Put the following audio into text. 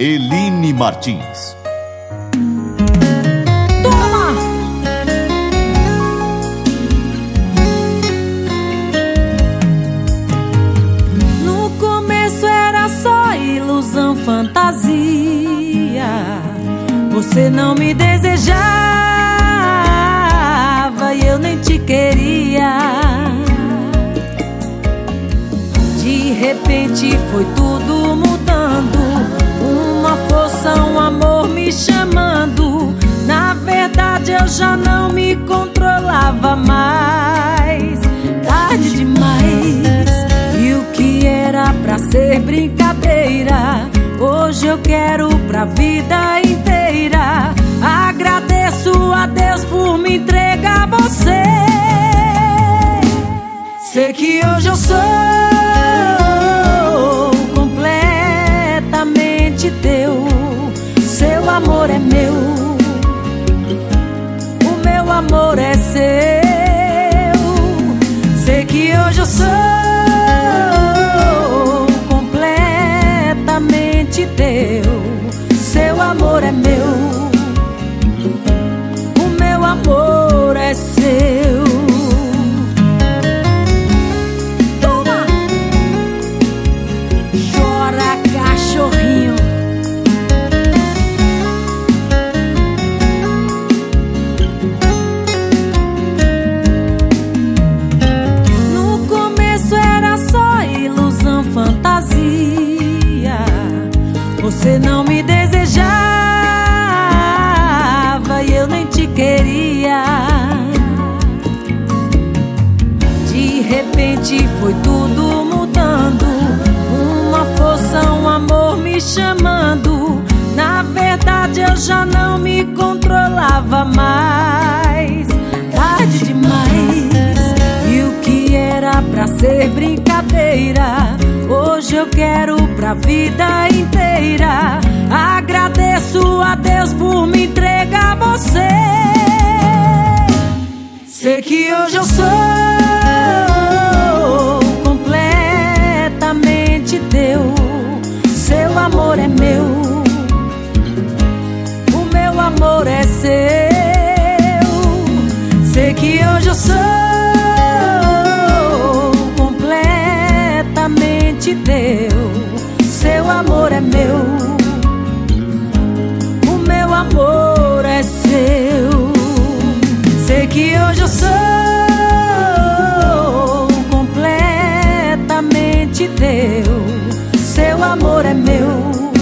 Eline Martins. No começo era só ilusão, fantasia. Você não me desejava e eu nem te queria. De repente foi tudo mudando. Uma força, um amor me chamando. Na verdade eu já não me controlava mais. Tarde demais. E o que era pra ser brincadeira, hoje eu quero pra vida inteira. Agradeço a Deus por me entregar você. Sei que hoje eu sou Você não me desejava e eu nem te queria. De repente foi tudo mudando. Uma força, um amor me chamando. Na verdade eu já não me controlava mais. Pra vida inteira. Agradeço a Deus por me entregar você. Sei que hoje eu sou completamente teu. Seu amor é meu, o meu amor é seu. teu amor é meu.